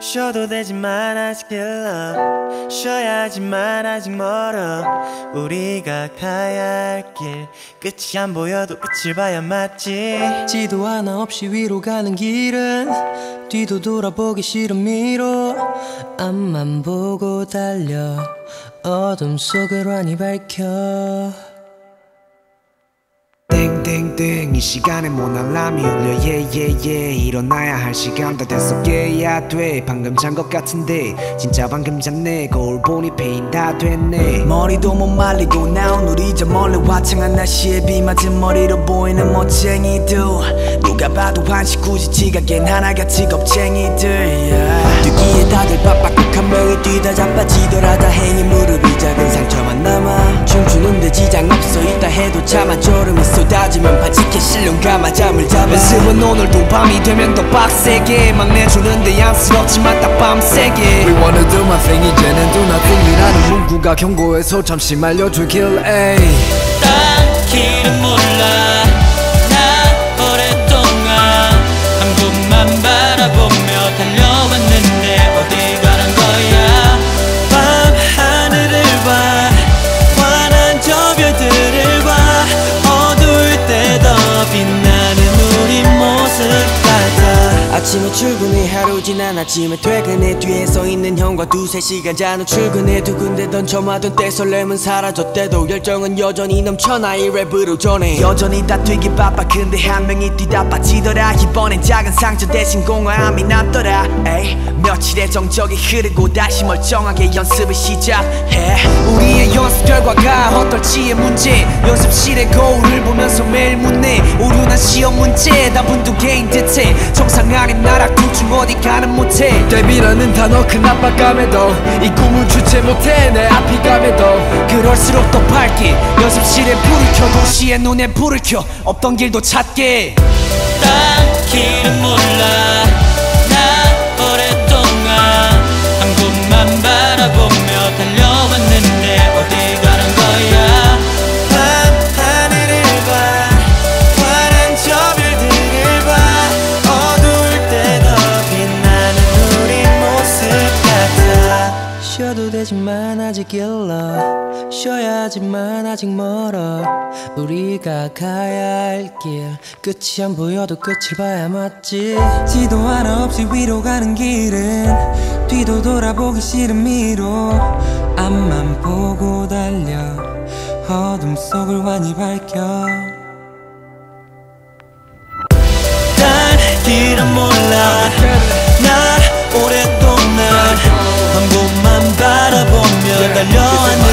쉬어도 되지만 아직 일러 쉬어야지만 아직 멀어. 우리가 가야 할 길 끝이 안 보여도 끝을 봐야 맞지. 지도 하나 없이 위로 가는 길은 뒤도 돌아보기 싫은 미로. 앞만 보고 달려. 어둠 속을 환히 밝혀 땡땡땡 이 시간에 뭔 알람이 울려. Yeah yeah yeah 일어나야 할 시간 다 됐어 깨야 돼. 방금 잔 것 같은데 진짜 방금 잤네. 거울 보니 폐인 다 됐네. 머리도 못 말리고 나온 우리 저 멀리 화창한 날씨에 비 맞은 머리로 보이는 멋쟁이들. 누가 봐도 한시 굳이 지각엔 하나같이 겁쟁이들 yeah. 뛰기에 다들 바빠꼭 한 명이 뛰다 자빠지더라 다행히 무릎이 작은 상처만 남아. 춤추는데 지장 없어. 있다 해도 차마 졸음이 쏟아지면 오늘도 밤이 되면 더 빡세게 막 내주는데 안쓰럽지만 딱 밤새게. We wanna do my thing 이제는 do nothing이라는 문구가 경고해서 잠시 말려주길 에이 아 아침에 출근해 하루 지난 아침에 퇴근해 뒤에 서 있는 형과 두세 시간 잔후 출근해 두근대던 저마던 때 설렘은 사라졌대도 열정은 여전히 넘쳐 나이 랩으로 전해. 여전히 다 뛰기 바빠 근데 한 명이 뛰다 빠지더라. 이번엔 작은 상처 대신 공허함이 남더라. 에이 며칠의 정적이 흐르고 다시 멀쩡하게 연습을 시작해. 우리의 연습 결과가 어떨지의 문제. 연습실의 거울을 보면서 매일 묻네. 오류난 시험 문제 답은 두 개인 듯해 정상 아닌 나락 둘중 어디 가는 못해. 데뷔라는 단어 큰 압박감에도 이 꿈을 주체 못해. 내 앞이 감에도 그럴수록 더 밝게. 연습실에 불을 켜 도시의 눈에 불을 켜. 없던 길도 찾게. 딴길 되지만 아직 길러. 쉬어야지만 아직 멀어. 우리가 가야 할 길. 끝이 안 보여도 끝을 봐야 맞지. 지도 하나 없이 위로 가는 길은 뒤도 돌아보기 싫은 미로. 앞만 보고 달려. 어둠 속을 환히 밝혀 the law